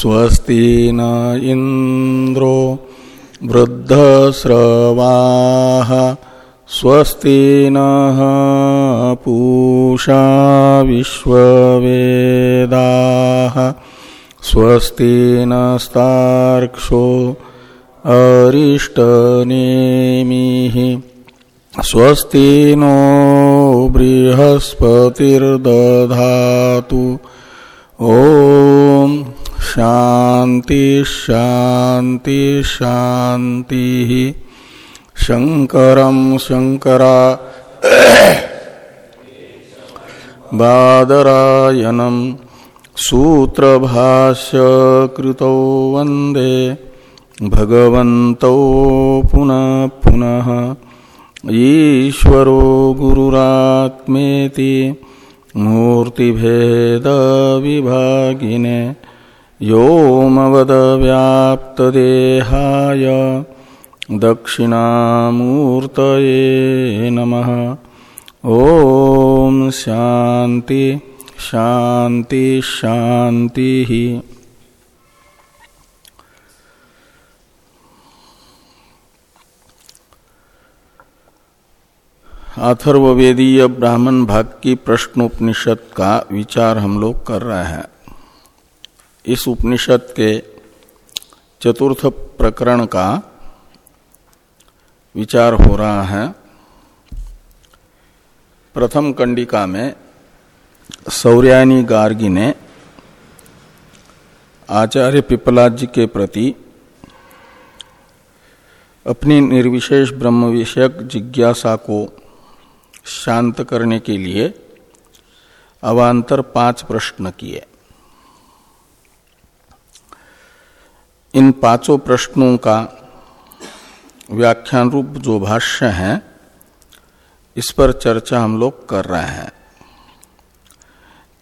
स्वस्ति न इंद्रो वृद्धस्रवाः स्वस्ति नः पूषा विश्ववेदाः स्वस्ति नस्तार्क्षो अरिष्टनेमिः स्वस्ति नो बृहस्पतिर्दधातु। ॐ शांति शांति शांति। शंकर शंकरा बादरायनम सूत्र भाष्य कृत वंदे भगवत पुनः पुनः। ईश्वरो गुरुरात्मेति मूर्तिभेद विभागिने व्योमवदव्याप्तदेहाय दक्षिणामूर्तये नमः। ॐ शान्ति शान्ति, शान्तिः। अथर्ववेदीय ब्राह्मण भाग की प्रश्नोपनिषद का विचार हम लोग कर रहे हैं। इस उपनिषद के चतुर्थ प्रकरण का विचार हो रहा है। प्रथम कंडिका में सौर्यानी गार्गी ने आचार्य पिपलाद जी के प्रति अपनी निर्विशेष ब्रह्म विषयक जिज्ञासा को शांत करने के लिए अवान्तर पाँच प्रश्न किए। इन पाँचों प्रश्नों का व्याख्यान रूप जो भाष्य है, इस पर चर्चा हम लोग कर रहे हैं।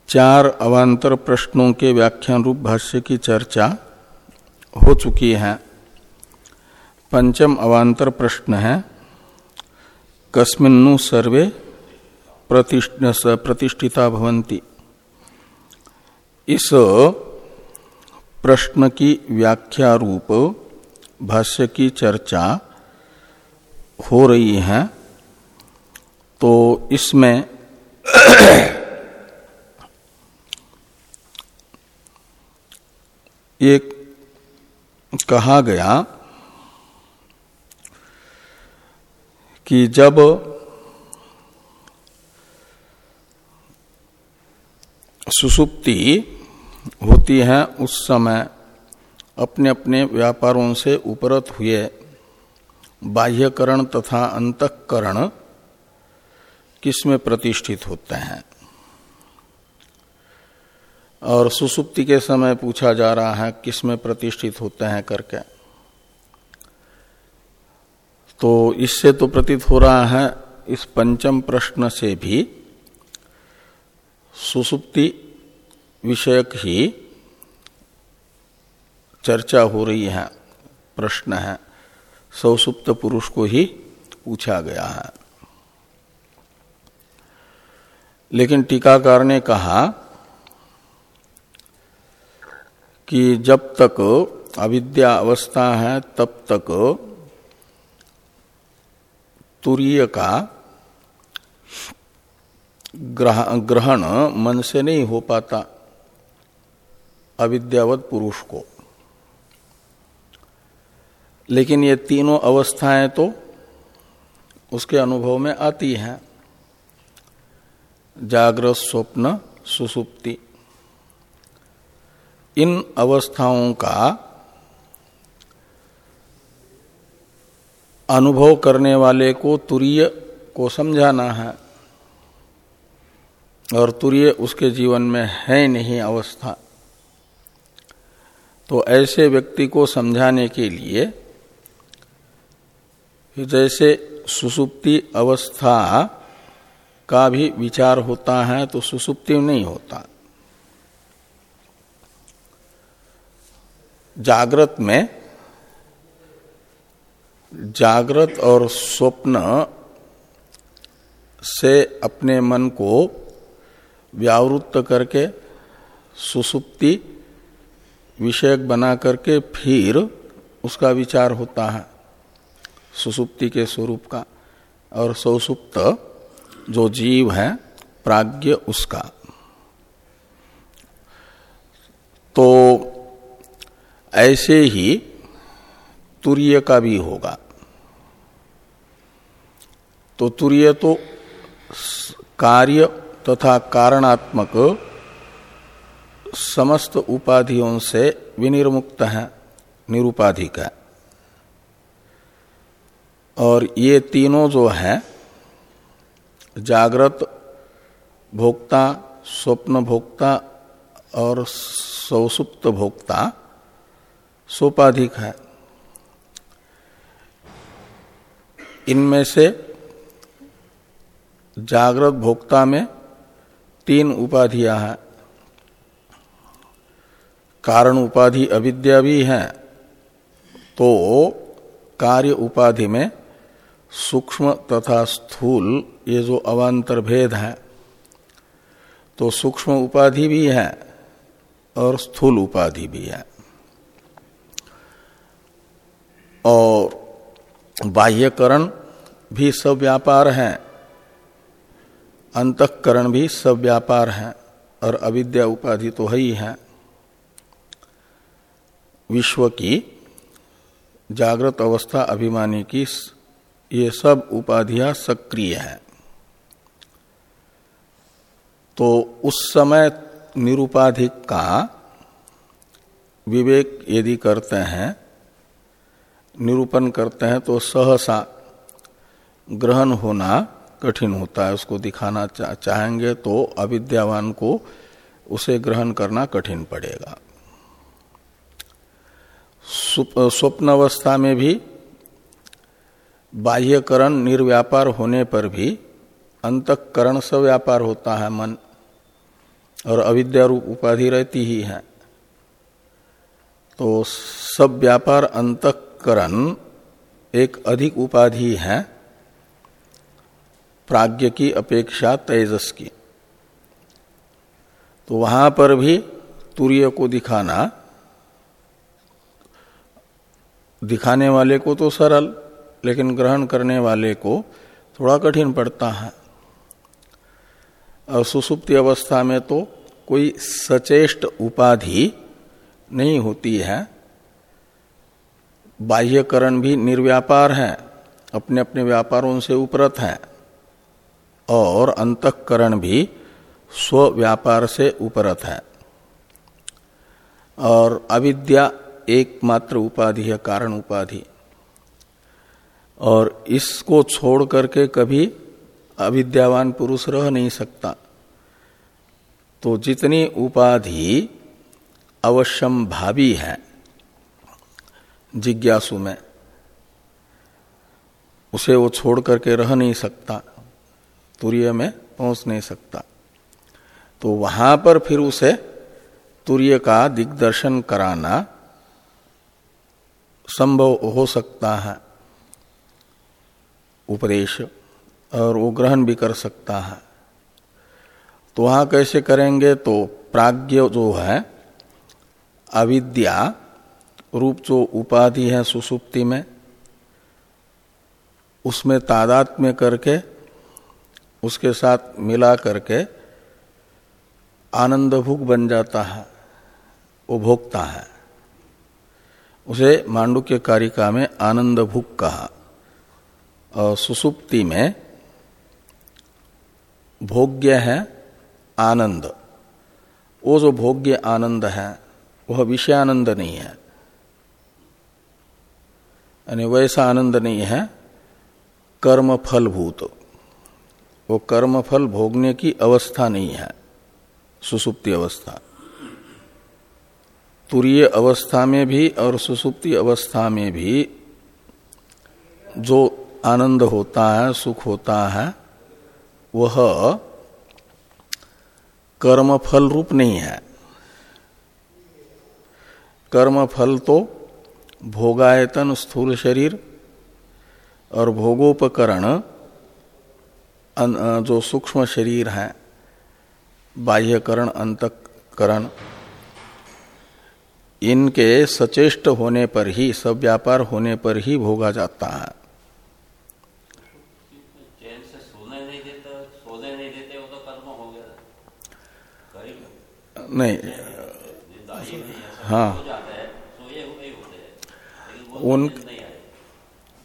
चार अवान्तर प्रश्नों के व्याख्यान रूप भाष्य की चर्चा हो चुकी है। पंचम अवान्तर प्रश्न है, कस्मिन्नु सर्वे प्रतिष्ठिता भवंती इस प्रश्न की व्याख्या रूप, भाष्य की चर्चा हो रही है तो इसमें एक कहा गया कि जब सुसुप्ति होती है, उस समय अपने अपने व्यापारों से उपरत हुए। बाह्यकरण तथा अंतकरण किसमें प्रतिष्ठित होते हैं? और सुसुप्ति के समय पूछा जा रहा है, किसमें प्रतिष्ठित होते हैं करके। तो इससे तो प्रतीत हो रहा है, इस पंचम प्रश्न से भी सुसुप्ति विषयक ही चर्चा हो रही है, प्रश्न है। सौसुप्त पुरुष को ही पूछा गया है। लेकिन टीकाकार ने कहा कि जब तक अविद्या अवस्था है, तब तक तुरीय का ग्रहण मन से नहीं हो पाता। अविद्यावत पुरुष को। लेकिन ये तीनों अवस्थाएँ तो उसके अनुभव में आती हैं। जागृत स्वप्न, सुसुप्ति। इन अवस्थाओं का अनुभव करने वाले को तुरीय को समझाना है। और तुरीय उसके जीवन में है नहीं अवस्था। तो ऐसे व्यक्ति को समझाने के लिए जैसे सुसुप्ति अवस्था का भी विचार होता है तो सुसुप्ति नहीं होता। जागृत में जागृत और स्वप्न से अपने मन को व्यावृत्त करके सुसुप्ति विषयक बना करके फिर उसका विचार होता है। सुसुप्ति के स्वरूप का। और सौसुप्त जो जीव है, प्राज्ञ उसका। तो ऐसे ही तुर्य का भी होगा। तो तुर्य तो कार्य तथा कारणात्मक समस्त उपाधियों से विनिर्मुक्त है, निरुपाधिक है। और ये तीनों जो है, जागृत, भोक्ता, स्वप्न भोक्ता और सौसुप्त भोक्ता, सोपाधिक है। इनमें से जागृत भोक्ता में तीन उपाधियाँ हैं। कारण उपाधि अविद्या भी है तो कार्य उपाधि में सूक्ष्म तथा स्थूल ये जो अवान्तर भेद है तो सूक्ष्म उपाधि भी है और स्थूल उपाधि भी है। और बाह्यकरण भी सब व्यापार है, अंतकरण भी सब व्यापार है, और अविद्या उपाधि तो है ही है। विश्व की जागृत अवस्था अभिमानी की ये सब उपाधियाँ सक्रिय हैं। तो उस समय निरुपाधिक का विवेक यदि करते हैं, निरूपण करते हैं तो सहसा ग्रहण होना कठिन होता है। उसको दिखाना चाहेंगे तो अविद्यावान को उसे ग्रहण करना कठिन पड़ेगा। स्वप्न अवस्था में भी, बाह्यकरण निर्व्यापार होने पर भी, अंतकरण व्यापार होता है मन, और अविद्या रूप उपाधि रहती ही है। तो सब व्यापार अंतकरण एक अधिक उपाधि है, प्राज्ञ की अपेक्षा तेजस की। तो वहाँ पर भी तुर्य को दिखाना दिखाने वाले को तो सरल, लेकिन ग्रहण करने वाले को थोड़ा कठिन पड़ता है। और सुसुप्ति अवस्था में तो कोई सचेष्ट उपाधि नहीं होती है। बाह्यकरण भी निर्व्यापार है अपने अपने व्यापारों से उपरत है, और अंतकरण भी स्व व्यापार से उपरत है। और अविद्या एकमात्र उपाधि है, कारण उपाधि। और इसको छोड़ करके कभी अविद्यावान पुरुष रह नहीं सकता। तो जितनी उपाधि अवश्यम भावी है, जिज्ञासु में, उसे वो छोड़ करके रह नहीं सकता, तुर्य में पहुँच नहीं सकता। तो वहाँ पर फिर उसे तुर्य का दिग्दर्शन कराना संभव हो सकता है। उपदेश, और वो ग्रहण भी कर सकता है। तो वहाँ कैसे करेंगे? तो प्राज्ञ जो है, अविद्या रूप जो उपाधि है सुसुप्ति में, उसमें तादात में करके, उसके साथ मिला करके आनंद भूख बन जाता है, वो भोगता है। उसे मांडुक्य कारिका में आनंद भूख कहा। और सुसुप्ति में, भोग्य है आनंद। वो जो भोग्य आनंद है, वह विषयानंद नहीं है। यानी वैसा आनंद नहीं है कर्म फलभूत वो कर्म फल भोगने की अवस्था नहीं है, सुसुप्ति अवस्था। तुरीय अवस्था में भी और सुसुप्ति अवस्था में भी जो आनंद होता है, सुख होता है, वह कर्म फल रूप नहीं है। कर्म फल तो भोगायतन स्थूल शरीर और भोगोपकरण जो सूक्ष्म शरीर है, बाह्यकरण, अंतकरण इनके सचेष्ट होने पर ही सब व्यापार होने पर ही भोगा जाता है। नहीं हाँ उन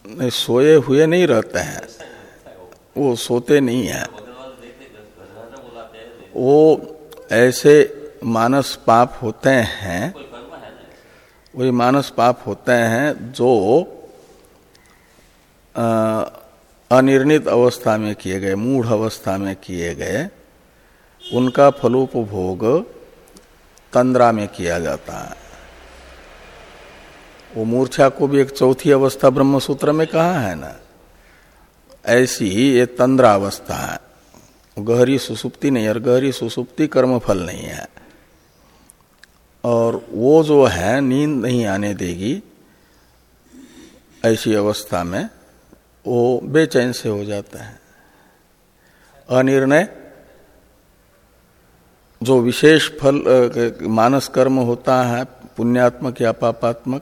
नहीं सोए हुए नहीं रहते हैं। वो। सोते नहीं है। वो ऐसे मानस पाप होते हैं। वही मानस पाप होते हैं जो अनिर्णित अवस्था में किए गए, मूढ़ अवस्था में किए गए, उनका फलोपभोग तंद्रा में किया जाता है। वो मूर्छा को भी एक चौथी अवस्था ब्रह्म सूत्र में कहा है ना? ऐसी ही ये तंद्रा अवस्था है। गहरी सुसुप्ति नहीं और गहरी सुसुप्ति कर्मफल नहीं है। और वो जो है, नींद नहीं आने देगी, ऐसी अवस्था में वो बेचैन से हो जाता है। अनिर्णय, जो विशेष फल मानस कर्म होता है, पुण्यात्मक या पापात्मक,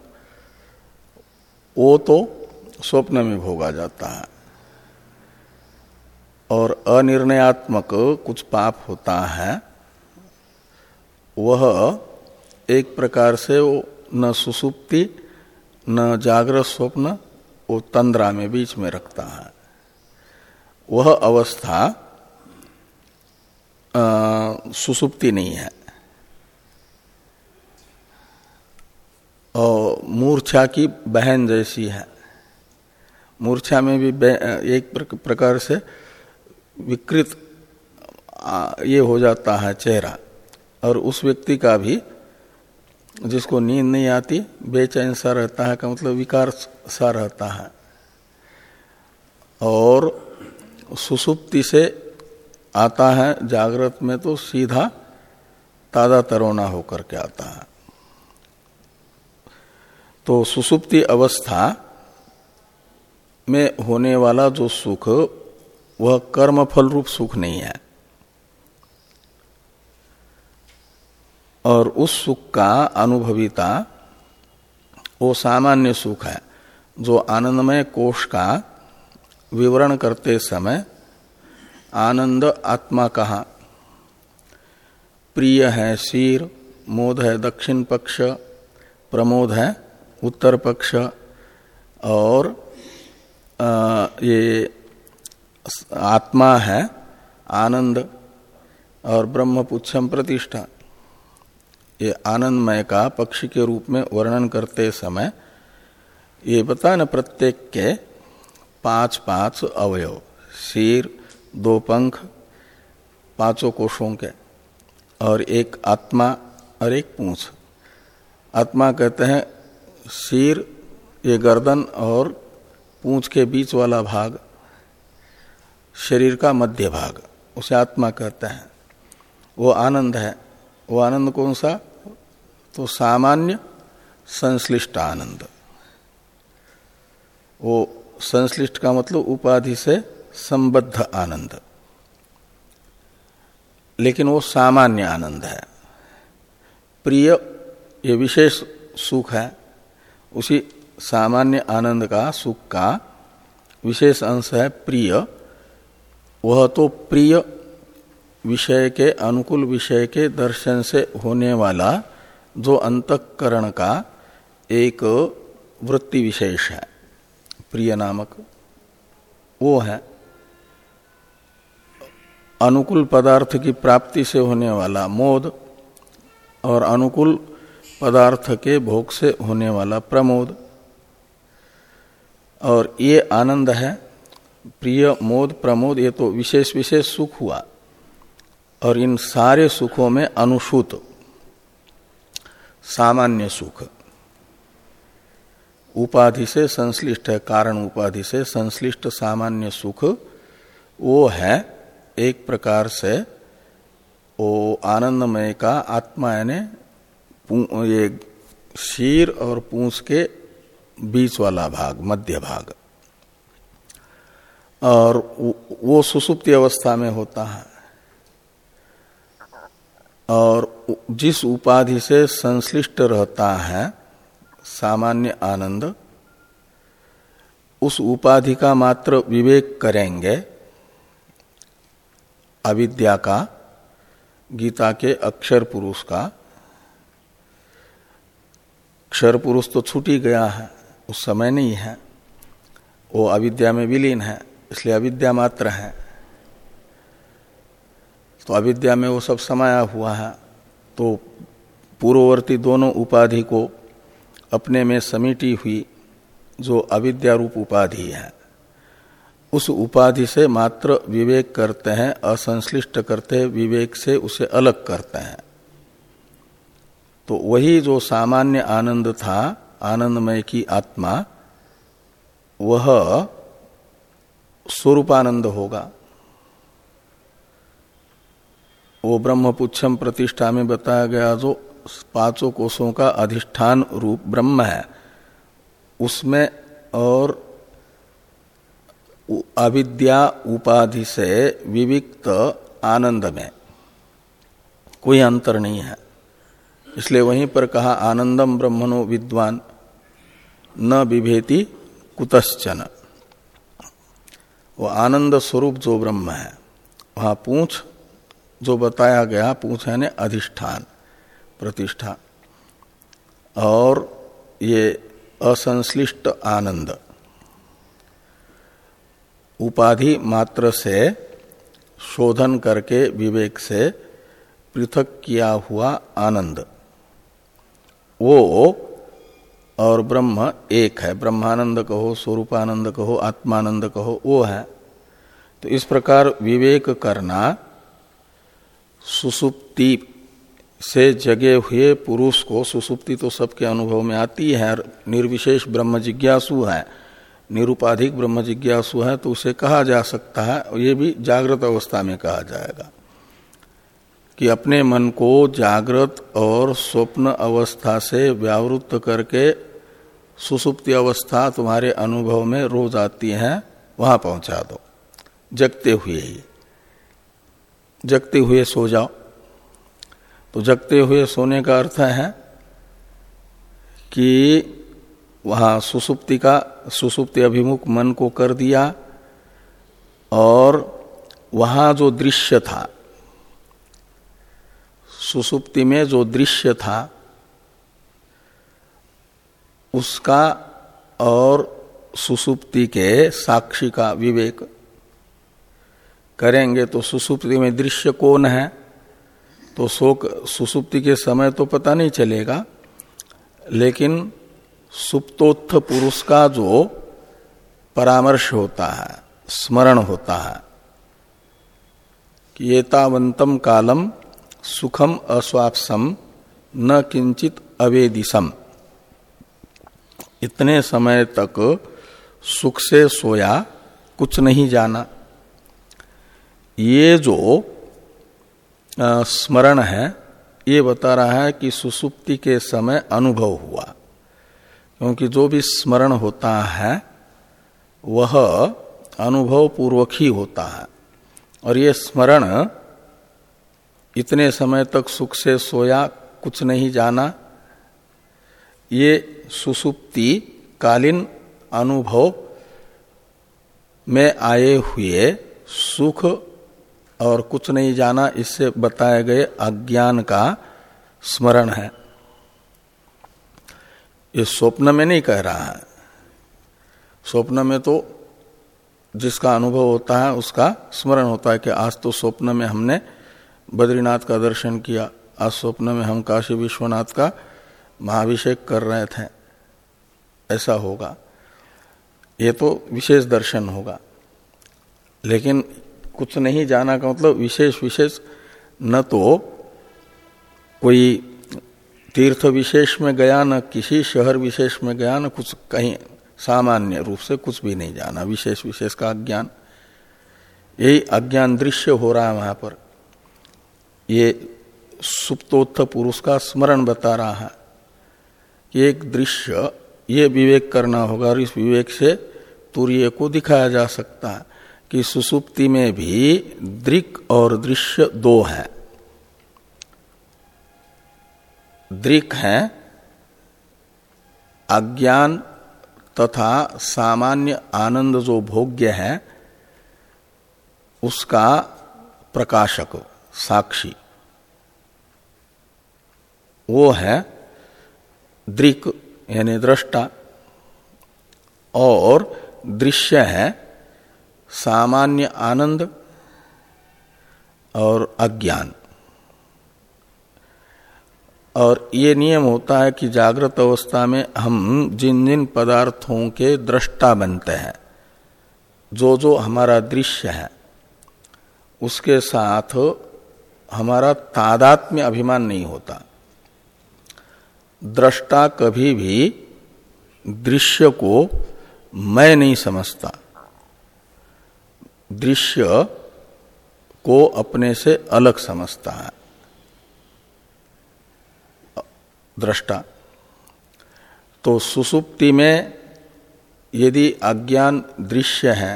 वो तो स्वप्न में भोगा जाता है। और अनिर्णयात्मक कुछ पाप होता है, वह एक प्रकार से वो न सुसुप्ति, न जागृत स्वप्न वो तंद्रा में बीच में रखता है। वह अवस्था सुसुप्ति नहीं है। और मूर्छा की बहन जैसी है। मूर्छा में भी एक प्रकार से विकृत ये हो जाता है चेहरा। और उस व्यक्ति का भी जिसको नींद नहीं आती, बेचैन सा रहता है, का मतलब विकार सा रहता है। और सुसुप्ति से आता है, जागृत में तो सीधा ताज़ा तरोना होकर के आता है। तो सुसुप्ति अवस्था में होने वाला जो सुख, वह कर्म फल रूप सुख नहीं है। और उस सुख का अनुभविता वो सामान्य सुख है जो आनंदमय कोष का विवरण करते समय आनंद आत्मा कहा। प्रिय है शीर मोद है दक्षिण पक्ष प्रमोद है उत्तर पक्ष और आ, ये आत्मा है आनंद और ब्रह्म पुच्छम प्रतिष्ठा ये आनंदमय का पक्षी के रूप में वर्णन करते समय ये बता न प्रत्येक के पाँच पाँच अवयव शीर दो पंख, पाँचों कोषों के, और एक आत्मा और एक पूंछ। आत्मा कहते हैं शीर ये गर्दन और पूंछ के बीच वाला भाग, शरीर का मध्य भाग, उसे आत्मा कहते हैं। वो आनंद है। वो आनंद कौन सा? तो सामान्य संश्लिष्ट आनंद। वो संश्लिष्ट का मतलब उपाधि से संबद्ध आनंद। लेकिन वो सामान्य आनंद है। प्रिय, ये विशेष सुख है। उसी सामान्य आनंद का, सुख का विशेष अंश है प्रिय। वह तो प्रिय विषय के, अनुकूल विषय के दर्शन से होने वाला जो अंतकरण का एक वृत्ति विशेष है, प्रिय नामक, वो है अनुकूल पदार्थ की प्राप्ति से होने वाला मोद और अनुकूल पदार्थ के भोग से होने वाला प्रमोद। और ये आनंद है, प्रिय मोद, प्रमोद, ये तो विशेष विशेष सुख हुआ। और इन सारे सुखों में अनुसूत सामान्य सुख। उपाधि से संश्लिष्ट है, कारण उपाधि से संश्लिष्ट सामान्य सुख। वो है एक प्रकार से वो आनंदमय का आत्मा, यानी ये शीर और पूंछ के बीच वाला भाग, मध्य भाग। और वो सुसुप्ति अवस्था में होता है। और जिस उपाधि से संश्लिष्ट रहता है, सामान्य आनंद, उस उपाधि का मात्र विवेक करेंगे। अविद्या का, गीता के अक्षर पुरुष का। अक्षर पुरुष तो छूट ही गया है, उस समय नहीं है। वो अविद्या में विलीन है, इसलिए अविद्या मात्र है। तो अविद्या में वो सब समाया हुआ है। तो पूर्ववर्ती दोनों उपाधि को अपने में समेटी हुई जो अविद्या रूप उपाधि है। उस उपाधि से मात्र विवेक करते हैं, असंश्लिष्ट करते हैं, विवेक से उसे अलग करते हैं। तो वही जो सामान्य आनंद था, आनंदमय की आत्मा, वह स्वरूपानंद होगा। वो ब्रह्मपुच्छम प्रतिष्ठा में बताया गया जो पाँचों कोषों का अधिष्ठान रूप ब्रह्म है। उसमें और अविद्या उपाधि से विविक्त आनंद में कोई अंतर नहीं है। इसलिए वहीं पर कहा आनंदम ब्रह्मणो विद्वान, न विभेति कुतश्चन। वो आनंद स्वरूप जो ब्रह्म है, वहाँ पूछ जो बताया गया पूछ है अधिष्ठान, प्रतिष्ठा। और ये असंश्लिष्ट आनंद। उपाधि मात्र से शोधन करके विवेक से पृथक किया हुआ आनंद। वो और ब्रह्म एक है। ब्रह्मानंद कहो, स्वरूपानंद कहो, आत्मानंद कहो, वो है। तो इस प्रकार विवेक करना सुसुप्ति से जगे हुए पुरुष को सुसुप्ति तो सबके अनुभव में आती है निर्विशेष ब्रह्म जिज्ञासु है, निरुपाधिक ब्रह्म जिज्ञासु है तो उसे कहा जा सकता है ये भी जागृत अवस्था में कहा जाएगा, कि अपने मन को जागृत और स्वप्न अवस्था से व्यावृत्त करके सुसुप्ति अवस्था तुम्हारे अनुभव में रोज आती है, वहाँ पहुँचा दो, जगते हुए ही। जगते हुए सो जाओ। तो जगते हुए सोने का अर्थ है कि वहाँ सुसुप्ति का, सुसुप्ति अभिमुख मन को कर दिया और वहाँ जो दृश्य था, सुसुप्ति में जो दृश्य था, उसका और सुसुप्ति के साक्षी का विवेक करेंगे तो सुसुप्ति में दृश्य कौन है? तो शोक, सुसुप्ति के समय तो पता नहीं चलेगा, लेकिन सुप्तोत्थ पुरुष का जो परामर्श होता है, स्मरण होता है, कि एतावंतम कालम सुखम अस्वापसम न किंचित अवेदिसम। इतने समय तक सुख से सोया कुछ नहीं जाना। ये जो स्मरण है, ये बता रहा है कि सुसुप्ति के समय अनुभव हुआ। क्योंकि जो भी स्मरण होता है, वह अनुभव पूर्वक ही होता है। और ये स्मरण इतने समय तक सुख से सोया, कुछ नहीं जाना, ये सुसुप्ति कालीन अनुभव में आए हुए सुख और कुछ नहीं जाना, इससे बताए गए अज्ञान का स्मरण है। ये स्वप्न में नहीं कह रहा है। स्वप्न में तो जिसका अनुभव होता है, उसका स्मरण होता है कि आज तो स्वप्न में हमने बद्रीनाथ का दर्शन किया, आज स्वप्न में हम काशी विश्वनाथ का महाभिषेक कर रहे थे। ऐसा होगा। ये तो विशेष दर्शन होगा। लेकिन कुछ नहीं जाना का मतलब विशेष विशेष न तो कोई तीर्थ विशेष में गया, न किसी शहर विशेष में गया, न कुछ कहीं सामान्य रूप से कुछ भी नहीं जाना। विशेष विशेष का अज्ञान। यही अज्ञान दृश्य हो रहा है वहाँ पर। ये सुप्तोत्थ पुरुष का स्मरण बता रहा है कि एक दृश्य ये विवेक करना होगा और इस विवेक से तूर्य को दिखाया जा सकता है। कि सुसुप्ति में भी दृक और दृश्य दो है। दृक है, अज्ञान तथा सामान्य आनंद जो भोग्य है, उसका प्रकाशक, साक्षी। वो है दृक, यानी दृष्टा, और दृश्य है सामान्य आनंद और अज्ञान। और ये नियम होता है कि जागृत अवस्था में हम जिन जिन पदार्थों के दृष्टा बनते हैं, जो जो हमारा दृश्य है, उसके साथ हमारा तादात्म्य अभिमान नहीं होता। दृष्टा कभी भी दृश्य को मैं नहीं समझता। दृश्य को अपने से अलग समझता है। दृष्टा। तो सुसुप्ति में यदि अज्ञान दृश्य है,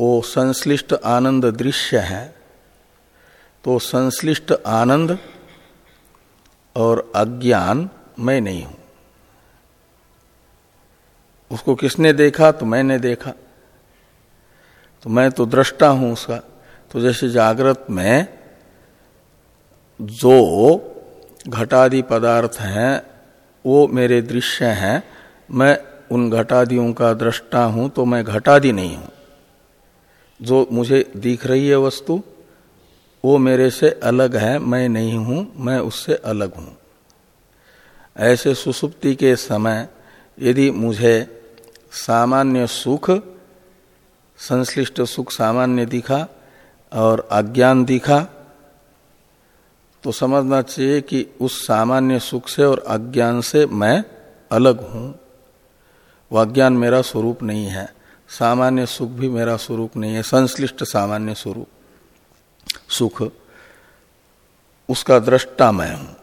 वो संश्लिष्ट आनंद दृश्य है तो संश्लिष्ट आनंद और अज्ञान मैं नहीं हूँ। उसको किसने देखा तो मैंने देखा। तो मैं तो दृष्टा हूँ उसका। तो जैसे जागृत में जो घटादि पदार्थ हैं, वो मेरे दृश्य हैं, मैं उन घटादियों का दृष्टा हूँ तो मैं घटादि नहीं हूँ। जो मुझे दिख रही है वस्तु, वो मेरे से अलग है, मैं नहीं हूँ, मैं उससे अलग हूँ। ऐसे सुसुप्ति के समय, यदि मुझे सामान्य सुख संश्लिष्ट सुख सामान्य दिखा और अज्ञान दिखा तो समझना चाहिए कि उस सामान्य सुख से और अज्ञान से मैं अलग हूँ। वह अज्ञान मेरा स्वरूप नहीं है। सामान्य सुख भी मेरा स्वरूप नहीं है। संश्लिष्ट सामान्य स्वरूप। सुख, उसका दृष्टा मैं हूँ।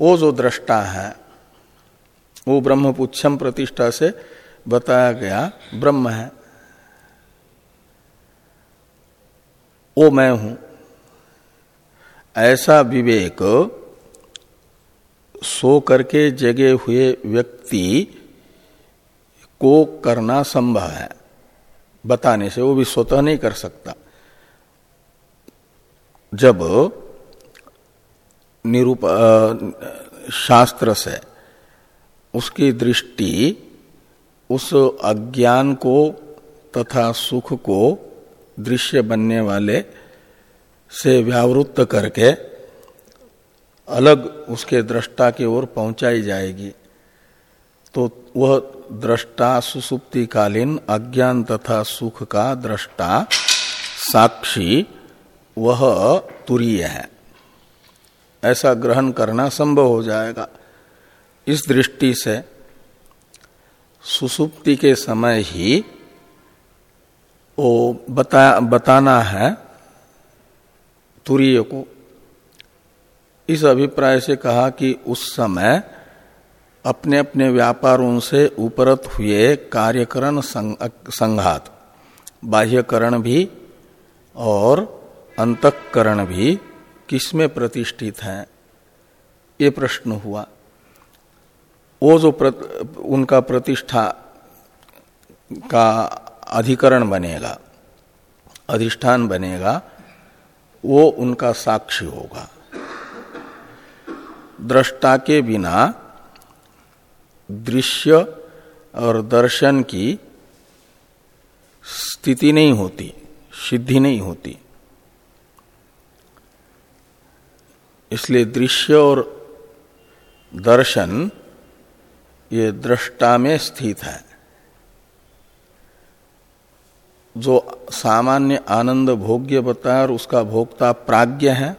वो जो दृष्टा है, वो ब्रह्म ब्रह्मपुच्छम प्रतिष्ठा से बताया गया ब्रह्म है। वो मैं हूँ। ऐसा विवेक सो करके जगे हुए व्यक्ति को करना संभव है। बताने से वो भी स्वतः नहीं कर सकता। जब निरूप शास्त्र से उसकी दृष्टि उस अज्ञान को तथा सुख को दृश्य बनने वाले से व्यावृत्त करके अलग उसके दृष्टा की ओर पहुंचाई जाएगी। तो वह दृष्टा सुसुप्तिकालीन, अज्ञान तथा सुख का दृष्टा, साक्षी, वह तुरीय है। ऐसा ग्रहण करना संभव हो जाएगा। इस दृष्टि से सुसुप्ति के समय ही वो बता बताना है तुरीय को। इस अभिप्राय से कहा कि उस समय अपने अपने व्यापारों से उपरत हुए कार्यकरण संघात बाह्यकरण भी और अंतकरण भी किसमें प्रतिष्ठित है? ये प्रश्न हुआ। वो जो प्रत, उनका प्रतिष्ठा का अधिकरण बनेगा, अधिष्ठान बनेगा, वो उनका साक्षी होगा। दृष्टा के बिना दृश्य और दर्शन की स्थिति नहीं होती, सिद्धि नहीं होती। इसलिए दृश्य और दर्शन ये दृष्टा में स्थित है। जो सामान्य आनंद भोग्य बताया और उसका भोक्ता प्राज्ञ है,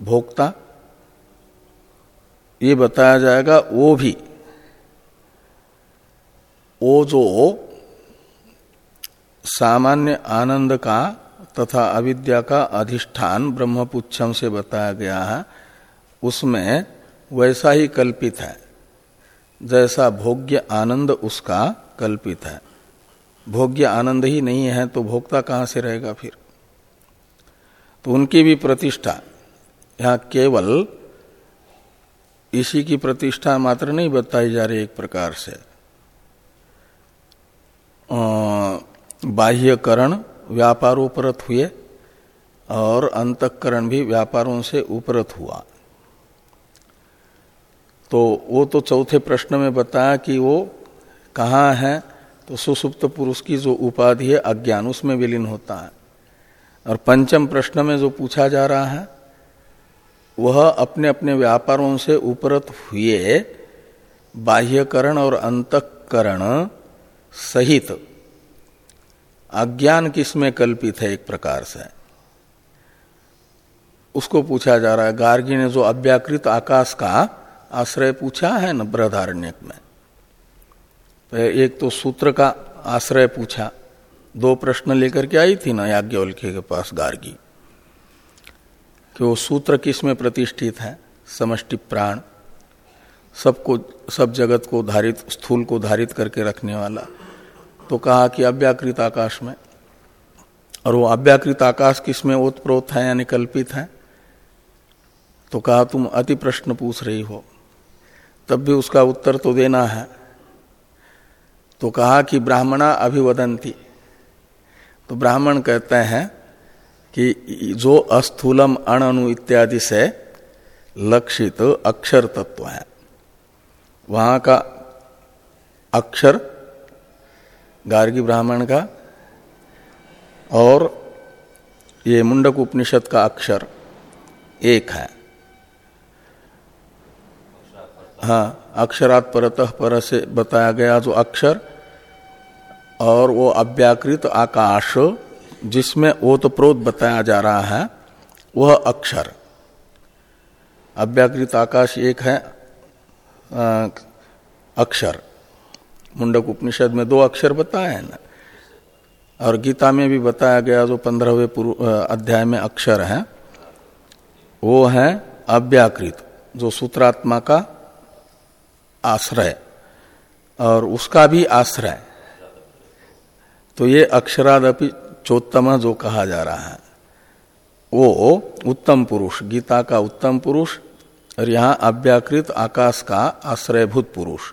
भोक्ता, ये बताया जाएगा वो भी, वो जो सामान्य आनंद का तथा अविद्या का अधिष्ठान ब्रह्मपुच्छम से बताया गया है, उसमें वैसा ही कल्पित है, जैसा भोग्य आनंद उसका कल्पित है। भोग्य आनंद ही नहीं है तो भोक्ता कहाँ से रहेगा फिर? तो उनकी भी प्रतिष्ठा, यहाँ केवल इसी की प्रतिष्ठा मात्र नहीं बताई जा रही एक प्रकार से। बाह्यकरण व्यापारोपरत हुए और अंतकरण भी व्यापारों से उपरत हुआ। तो वो तो चौथे प्रश्न में बताया कि वो कहाँ है तो सुसुप्त पुरुष की जो उपाधि है, अज्ञान, उसमें विलीन होता है। और पंचम प्रश्न में जो पूछा जा रहा है, वह अपने अपने व्यापारों से उपरत हुए बाह्यकरण और अंतकरण सहित। अज्ञान किसमें कल्पित है एक प्रकार से? उसको पूछा जा रहा है, गार्गी ने जो अव्याकृत आकाश का आश्रय पूछा है न बृहधारण्य में? एक तो सूत्र का आश्रय पूछा। दो प्रश्न लेकर के आई थी ना याज्ञवल्क्य के पास गार्गी। कि वो सूत्र किसमें प्रतिष्ठित है? समष्टि प्राण। सबको, सब जगत को धारित, स्थूल को धारित करके रखने वाला। तो कहा कि अव्याकृत आकाश में। और वो अव्याकृत आकाश किसमें ओतप्रोत है यानी कल्पित है? तो कहा, तुम अति प्रश्न पूछ रही हो। तब भी उसका उत्तर तो देना है। तो कहा कि ब्राह्मणा अभिवदंती। तो ब्राह्मण कहते हैं कि जो अस्थूलम अणु इत्यादि से लक्षित अक्षर तत्व है। वहाँ का अक्षर गार्गी ब्राह्मण का और ये मुंडक उपनिषद का अक्षर एक है। हाँ अक्षरात परतः पर से बताया गया जो अक्षर और वो अव्याकृत आकाश जिसमें ओतप्रोत बताया जा रहा है वह अक्षर। अव्याकृत आकाश एक है आ, अक्षर। मुंडक उपनिषद में दो अक्षर बताए हैं ना। और गीता में भी बताया गया जो पंद्रहवें पूर्व अध्याय में अक्षर है वो है अव्याकृत जो सूत्रात्मा का आश्रय और उसका भी आश्रय। तो ये अक्षरादपि चोत्तम जो कहा जा रहा है, वो उत्तम पुरुष, गीता का उत्तम पुरुष और यहाँ अव्याकृत आकाश का आश्रयभूत पुरुष।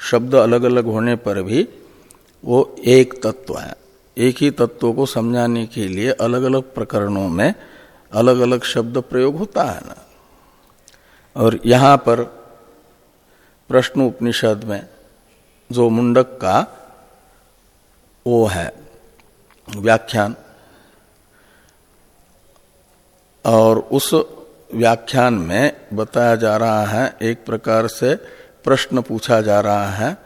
शब्द अलग अलग होने पर भी वो एक तत्व है। एक ही तत्व को समझाने के लिए अलग अलग प्रकरणों में अलग अलग शब्द प्रयोग होता है ना। और यहाँ पर प्रश्न उपनिषद में जो मुंडक का वो है व्याख्यान। और उस व्याख्यान में बताया जा रहा है एक प्रकार से प्रश्न पूछा जा रहा है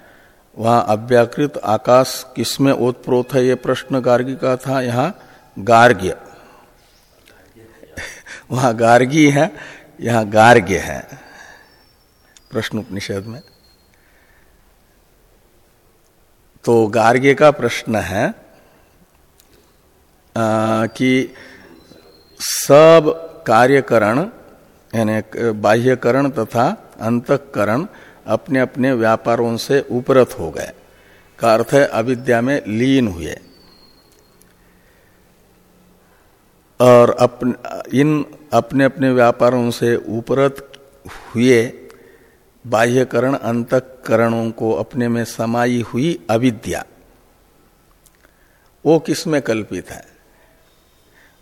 वहाँ अव्याकृत आकाश किसमें ओतप्रोत है ये प्रश्न गार्गी का था यहाँ गार्ग्य। वहाँ गार्गी है यहाँ गार्ग्य है। प्रश्न उपनिषद में। तो गार्ग्य का प्रश्न है आ, कि सब कार्यकरण यानी बाह्यकरण तथा अंतकरण अपने अपने व्यापारों से उपरत हो गए का अर्थ है अविद्या में लीन हुए। और अपने इन अपने अपने व्यापारों से उपरत हुए बाह्यकरण अंतकरणों को अपने में समाई हुई अविद्या। वो किसमें कल्पित है?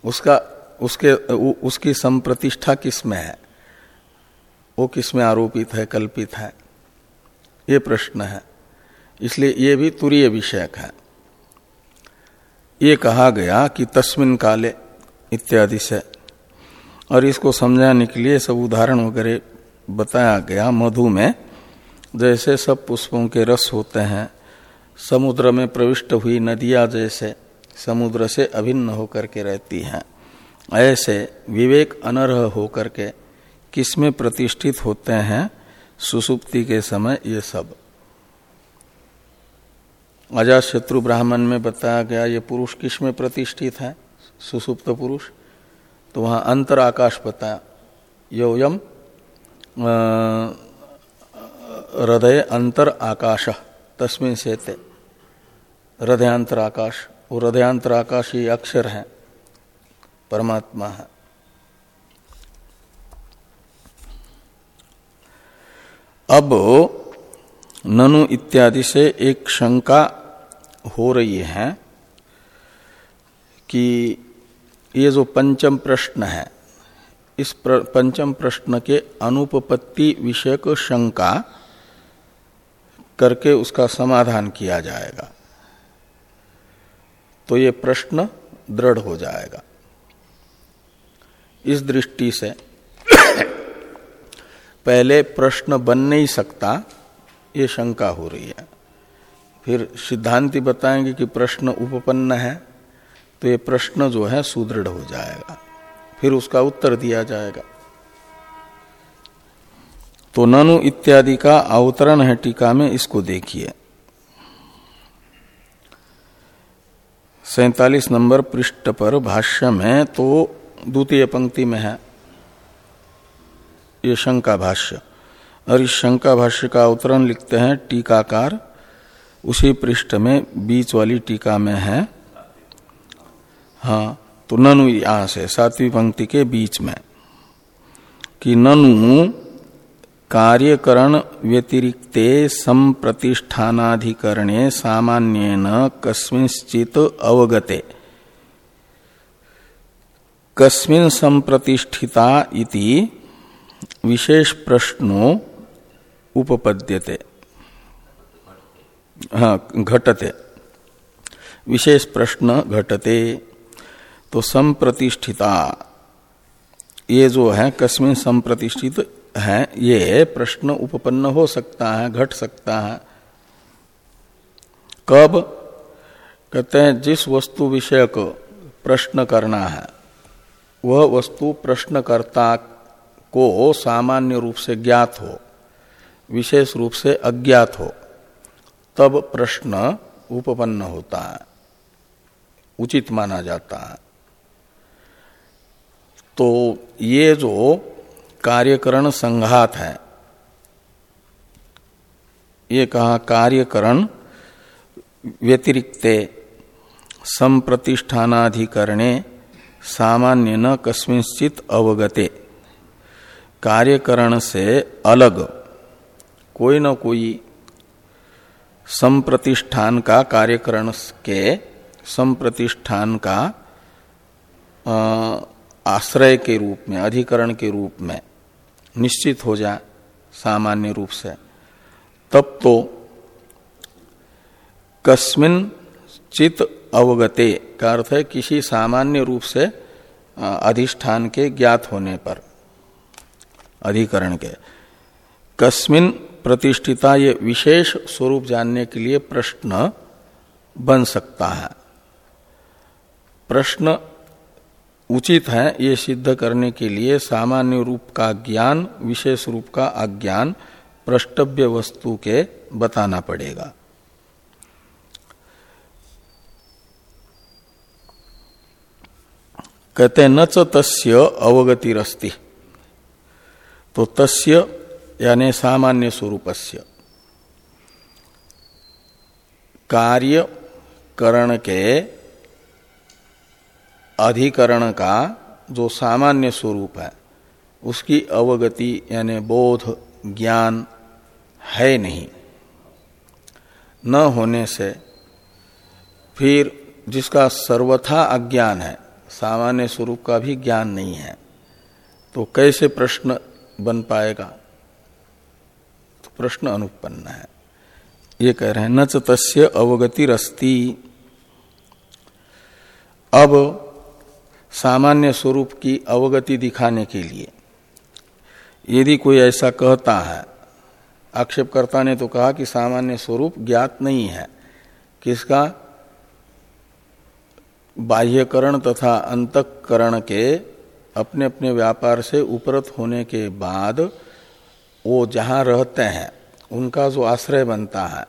उसका, उसके उसकी संप्रतिष्ठा किसमें है? वो किसमें आरोपित है, कल्पित है? ये प्रश्न है। इसलिए ये भी तुरीय विषयक है। ये कहा गया कि तस्मिन काले इत्यादि से, और इसको समझाने के लिए सब उदाहरण वगैरह बताया गया मधु में, जैसे सब पुष्पों के रस होते हैं, समुद्र में प्रविष्ट हुई नदियाँ जैसे समुद्र से अभिन्न होकर के रहती हैं। ऐसे विवेक अनर्ह होकर के किसमें प्रतिष्ठित होते हैं, सुसुप्ति के समय ये सब। अजात शत्रु ब्राह्मण में बताया गया ये पुरुष किसमें प्रतिष्ठित है, सुसुप्त पुरुष? तो वहाँ अंतर आकाश बताया, योयम हृदय अंतर आकाश, तस्मिन से ते। हृदयांतर आकाश, वो हृदयांतर आकाश ही अक्षर है, परमात्मा है। अब ननु इत्यादि से एक शंका हो रही है कि ये जो पंचम प्रश्न है इस प्र, पंचम प्रश्न के अनुपपत्ति विषयक शंका करके उसका समाधान किया जाएगा। तो ये प्रश्न दृढ़ हो जाएगा। इस दृष्टि से पहले प्रश्न बन नहीं सकता ये शंका हो रही है। फिर सिद्धांति बताएँगे कि प्रश्न उपपन्न है तो ये प्रश्न जो है सुदृढ़ हो जाएगा। फिर उसका उत्तर दिया जाएगा। तो ननु इत्यादि का अवतरण है टीका में, इसको देखिए। सैतालीस नंबर पृष्ठ पर भाष्य में तो द्वितीय पंक्ति में है ये शंका भाष्य। और इस शंका भाष्य का अवतरण लिखते हैं टीकाकार। उसी पृष्ठ में बीच वाली टीका में है। हाँ तो ननु यहाँ से, सातवीं पंक्ति के बीच में, कि ननु कार्यकरण व्यतिरिक्ते संप्रतिष्ठानाधिकरणे सामान्यन कस्मिंश्चित अवगते। कस्मिन संप्रतिष्ठिता इति विशेष प्रश्नो उपपद्यते। हाँ घटते। विशेष प्रश्न घटते। तो संप्रतिष्ठिता। ये जो है, कस्मिन संप्रतिष्ठित है, ये प्रश्न उपपन्न हो सकता है, घट सकता है। कब? कहते हैं, जिस वस्तु विषय को प्रश्न करना है, वह वस्तु प्रश्नकर्ता को सामान्य रूप से ज्ञात हो, विशेष रूप से अज्ञात हो, तब प्रश्न उपपन्न होता है, उचित माना जाता है। तो ये जो कार्यकरण संघात है, ये कहा कार्यकरण व्यतिरिक्ते संप्रतिष्ठानाधिकरणे सामान्य न कस्मिंश्चित अवगते। कार्यकरण से अलग कोई न कोई संप्रतिष्ठान का कार्यकरण के संप्रतिष्ठान का आश्रय के रूप में, अधिकरण के रूप में निश्चित हो जाए सामान्य रूप से। तब तो कस्मिन चित अवगते, का अर्थ है किसी सामान्य रूप से अधिष्ठान के ज्ञात होने पर, अधिकरण के। कस्मिन प्रतिष्ठिता ये विशेष स्वरूप जानने के लिए प्रश्न बन सकता है। प्रश्न उचित है ये सिद्ध करने के लिए सामान्य रूप का ज्ञान, विशेष रूप का अज्ञान प्रष्टव्य वस्तु के बताना पड़ेगा। कहते न च तस्य अवगतिरस्ति। तो तस्य यानी सामान्य स्वरूपस्य। कार्य करण के अधिकरण का जो सामान्य स्वरूप है, उसकी अवगति यानी बोध, ज्ञान है नहीं। न होने से फिर जिसका सर्वथा अज्ञान है, सामान्य स्वरूप का भी ज्ञान नहीं है तो कैसे प्रश्न बन पाएगा? तो प्रश्न अनुपन्न है। ये कह रहे हैं, न तस्य अवगतिरस्ती। अब सामान्य स्वरूप की अवगति दिखाने के लिए। यदि कोई ऐसा कहता है, आक्षेपकर्ता ने तो कहा कि सामान्य स्वरूप ज्ञात नहीं है। किसका? बाह्यकरण तथा अंतकरण के अपने अपने व्यापार से उपरत होने के बाद वो जहाँ रहते हैं, उनका जो आश्रय बनता है,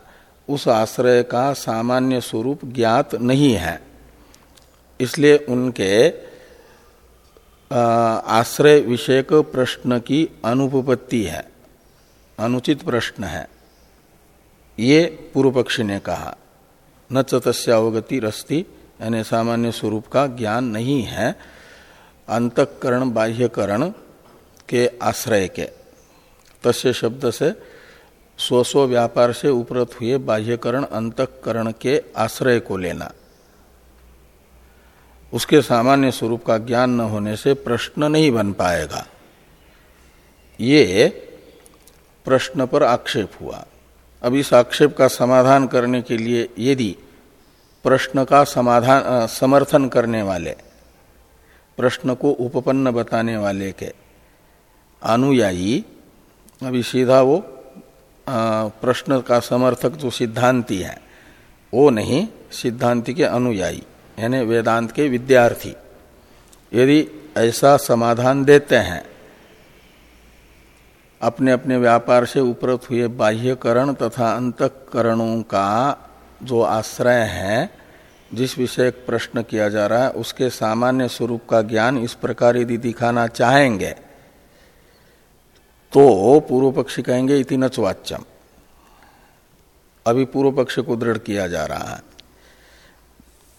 उस आश्रय का सामान्य स्वरूप ज्ञात नहीं है। इसलिए उनके आश्रय विषयक प्रश्न की अनुपपत्ति है, अनुचित प्रश्न है। ये पूर्व पक्षी ने कहा, न चतस्यावगति रस्ती, यानी सामान्य स्वरूप का ज्ञान नहीं है, अंतकरण बाह्यकरण के आश्रय के। तस्य शब्द से स्वस्व व्यापार से उपरत हुए बाह्यकरण, अंतकरण के आश्रय को लेना। उसके सामान्य स्वरूप का ज्ञान न होने से प्रश्न नहीं बन पाएगा। ये प्रश्न पर आक्षेप हुआ। अब इस आक्षेप का समाधान करने के लिए यदि प्रश्न का समाधान समर्थन करने वाले, प्रश्न को उपपन्न बताने वाले के अनुयायी, अभी सीधा वो प्रश्न का समर्थक जो सिद्धांति है, वो नहीं, सिद्धांति के अनुयायी। यानी वेदांत के विद्यार्थी। यदि ऐसा समाधान देते हैं अपने अपने व्यापार से उपरत हुए बाह्यकरण तथा अंतकरणों का जो आश्रय है, जिस विषय प्रश्न किया जा रहा है, उसके सामान्य स्वरूप का ज्ञान इस प्रकार यदि दिखाना चाहेंगे तो पूर्व पक्षी कहेंगे, इति नचवाच्यम अभी पूर्व पक्ष को दृढ़ किया जा रहा है।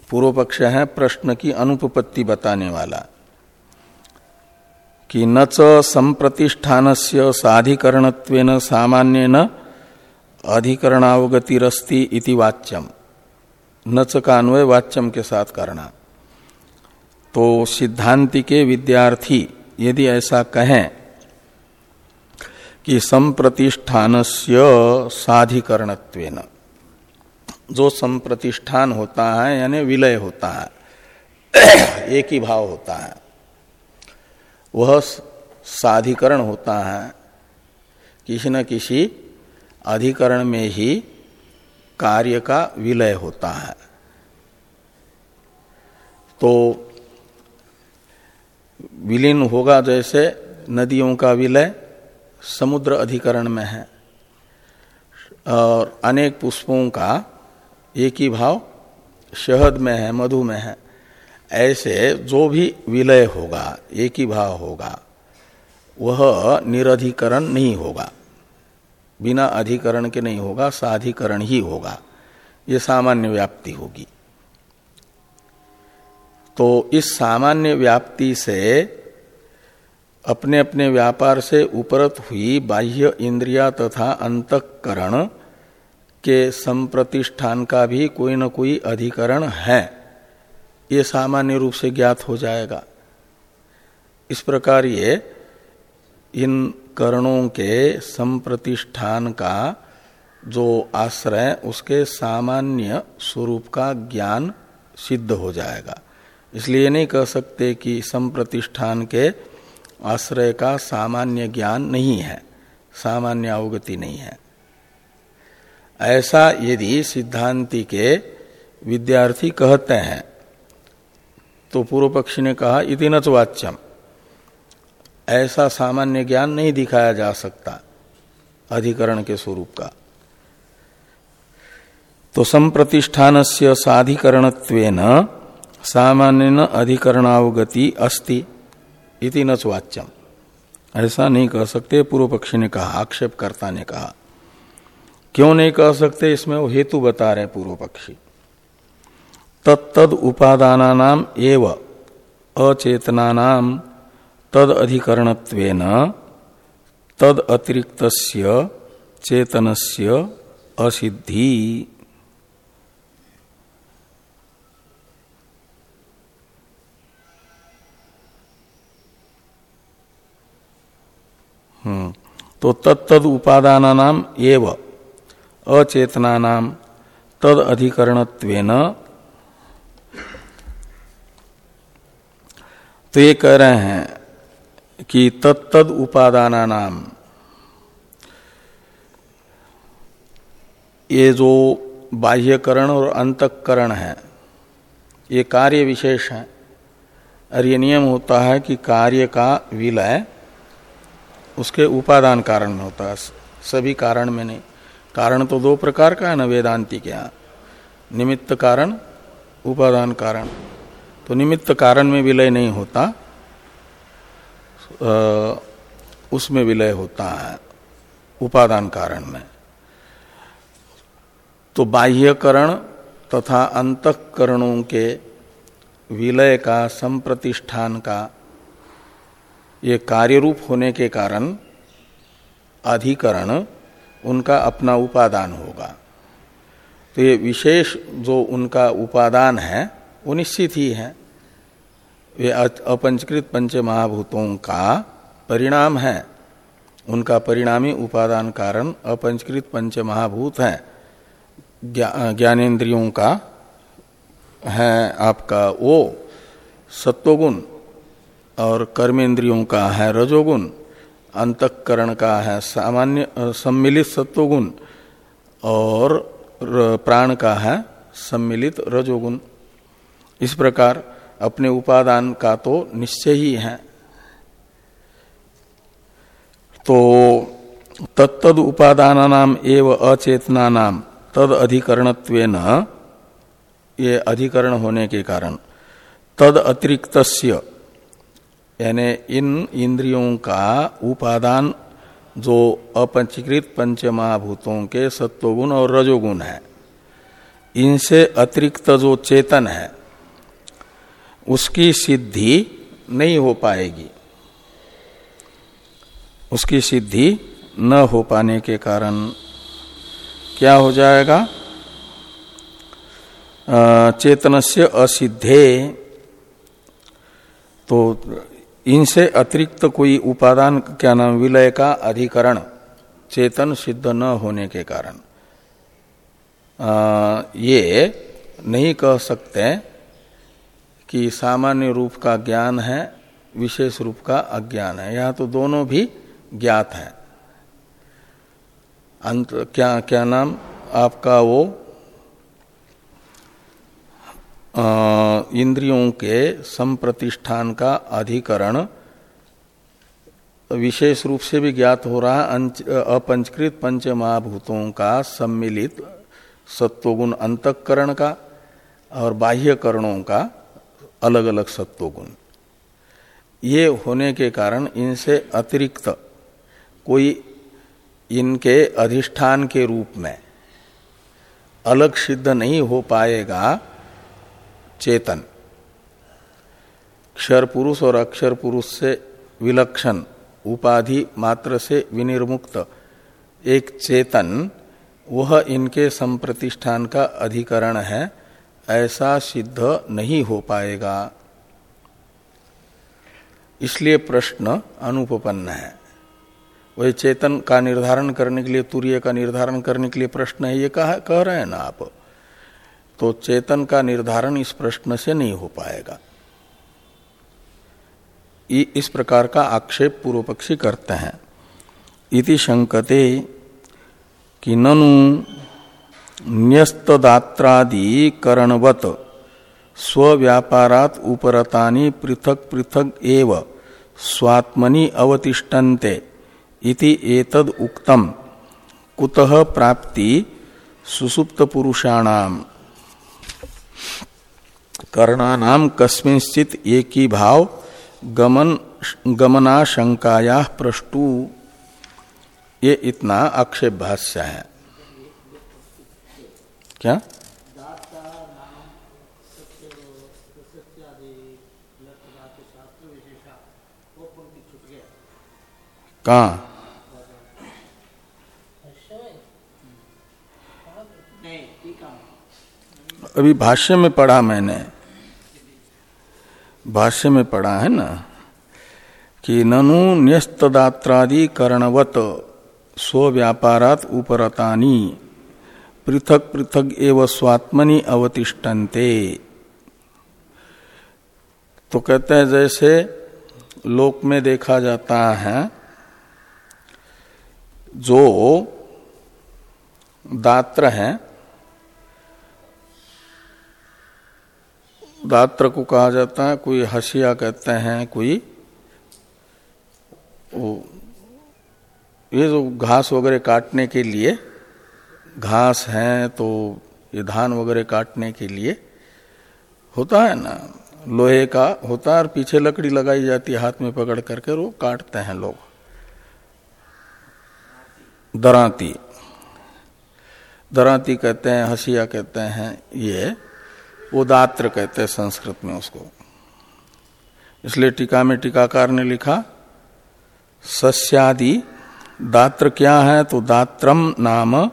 पूर्व पक्ष है, प्रश्न की अनुपपत्ति बताने वाला। कि न च संप्रतिष्ठान से साधिकरण सामान्य न अधिकरणावगतिरस्ति इति वाच्यम। नच का अन्वय वाच्यम के साथ करना। तो सिद्धांति के विद्यार्थी यदि ऐसा कहें कि संप्रतिष्ठान से साधिकरण जो संप्रतिष्ठान होता है, यानी विलय होता है, एक ही भाव होता है। वह साधिकरण होता है। किसी न किसी अधिकरण में ही कार्य का विलय होता है। तो विलीन होगा जैसे नदियों का विलय समुद्र अधिकरण में है, और अनेक पुष्पों का एक ही भाव, शहद में है, मधु में है, ऐसे जो भी विलय होगा, एक ही भाव होगा, वह निरधिकरण नहीं होगा। बिना अधिकरण के नहीं होगा, साधिकरण ही होगा। ये सामान्य व्याप्ति होगी। तो इस सामान्य व्याप्ति से अपने अपने व्यापार से उपरत हुई बाह्य इंद्रिया तथा अंतकरण के संप्रतिष्ठान का भी कोई न कोई अधिकरण है। ये सामान्य रूप से ज्ञात हो जाएगा। इस प्रकार ये इन करणों के संप्रतिष्ठान का जो आश्रय, उसके सामान्य स्वरूप का ज्ञान सिद्ध हो जाएगा। इसलिए नहीं कह सकते कि संप्रतिष्ठान के आश्रय का सामान्य ज्ञान नहीं है। सामान्य अवगति नहीं है। ऐसा यदि सिद्धांति के विद्यार्थी कहते हैं तो पूर्व पक्षी ने कहा, इति नचवाच्यम ऐसा सामान्य ज्ञान नहीं दिखाया जा सकता, अधिकरण के स्वरूप का। तो संप्रतिष्ठान से साधिकरण सामान्य अधिकरणावगति अस्ति, इति नचवाच्यम ऐसा नहीं कह सकते, पूर्व पक्षी ने कहा, आक्षेपकर्ता ने कहा। क्यों नहीं कह सकते? इसमें वो हेतु बता रहे पूर्व पक्षी। तत्द उपादान नाम एव अचेतना नाम तद अधिकरण तद अतिरिक्त चेतन से असिद्धि। हम्म। तो तत्द उपादान एव अचेतना नाम तद अधिकरण तो ये कह रहे हैं कि तत्द उपादान नाम ये जो बाह्यकरण और अंतकरण है, ये कार्य विशेष है। और ये नियम होता है कि कार्य का विलय उसके उपादान कारण में होता है सभी कारण में नहीं। कारण तो दो प्रकार का है ना, वेदांति के यहाँ। निमित्त कारण, उपादान कारण। तो निमित्त कारण में विलय नहीं होता उसमें विलय होता है, उपादान कारण में। तो बाह्यकरण तथा अंतकरणों के विलय का, संप्रतिष्ठान का, ये कार्य रूप होने के कारण अधिकरण उनका अपना उपादान होगा। तो ये विशेष जो उनका उपादान है, वो निश्चित ही है। वे अपंचकृत पंच महाभूतों का परिणाम है। उनका परिणामी उपादान कारण अपंचकृत पंच महाभूत है ज्ञानेन्द्रियों का है आपका वो सत्वगुण और कर्मेंद्रियों का है रजोगुण। अंतकरण का है, सामान्य सम्मिलित सत्वगुण और प्राण का है, सम्मिलित रजोगुण। इस प्रकार अपने उपादान का तो निश्चय ही है। तो तत्द उपादान नाम एवं अचेतना नाम तद अधिकरण ये अधिकरण होने के कारण, तद अतिरिक्त यानी इन इंद्रियों का उपादान जो अपंचीकृत पंचमहाभूतों के सत्वगुण और रजोगुण है। इनसे अतिरिक्त जो चेतन है, उसकी सिद्धि नहीं हो पाएगी। उसकी सिद्धि न हो पाने के कारण क्या हो जाएगा? चेतन से असिद्धे तो इनसे अतिरिक्त कोई उपादान क्या नाम विलय का अधिकरण चेतन सिद्ध न होने के कारण। आ, ये नहीं कह सकते कि सामान्य रूप का ज्ञान है विशेष रूप का अज्ञान है। यहाँ तो दोनों भी ज्ञात है। अंत क्या क्या नाम आपका वो इंद्रियों के संप्रतिष्ठान का अधिकरण विशेष रूप से भी ज्ञात हो रहा अपंचकृत पंच महाभूतों का सम्मिलित सत्वगुण अंतकरण का और बाह्य करणों का अलग अलग सत्वगुण। ये होने के कारण इनसे अतिरिक्त कोई इनके अधिष्ठान के रूप में अलग सिद्ध नहीं हो पाएगा। चेतन। क्षर पुरुष और अक्षर पुरुष से विलक्षण उपाधि मात्र से विनिर्मुक्त एक चेतन वह इनके संप्रतिष्ठान का अधिकरण है ऐसा सिद्ध नहीं हो पाएगा। इसलिए प्रश्न अनुपन्न है। वही चेतन का निर्धारण करने के लिए तूर्य का निर्धारण करने के लिए प्रश्न है ये कह, कह रहे हैं ना आप? तो चेतन का निर्धारण इस प्रश्न से नहीं हो पाएगा। इस प्रकार का आक्षेप पूर्व पक्षी करते हैं। इति शंकते कि ननु न्यस्तदात्रादि करणवत स्व्यापारात उपरतानि पृथक पृथक एव स्वात्मनि अवतिष्ठन्ते इति एतद उक्तम। कुतः प्राप्ति सुसुप्त पुरुषाणाम कर्णानाम कस्मिंश्चित एक ही भाव गमन गमनाशंकाया प्रष्टु। ये इतना आक्षेप भाष्य है। क्या? कहा? अभी भाष्य में पढ़ा मैंने। भाष्य में पढ़ा है ना? कि ननु न्यस्तदात्रादि कर्णवत स्व व्यापारात उपरतानी पृथक पृथक एवं स्वात्मनि अवतिष्ठन्ते। तो कहते हैं, जैसे लोक में देखा जाता है, जो दात्र हैं दात्र को कहा जाता है, कोई हसिया कहते हैं, कोई वो, ये जो घास वगैरह काटने के लिए, घास है तो ये धान वगैरह काटने के लिए होता है ना, लोहे का होता है और पीछे लकड़ी लगाई जाती है, हाथ में पकड़ करके वो काटते हैं लोग। दराती। दराती कहते हैं, हसिया कहते हैं, ये उदात्र कहते हैं संस्कृत में उसको। इसलिए टीका में टीकाकार ने लिखा, सस्यादि दात्र क्या है? तो दात्रम नाम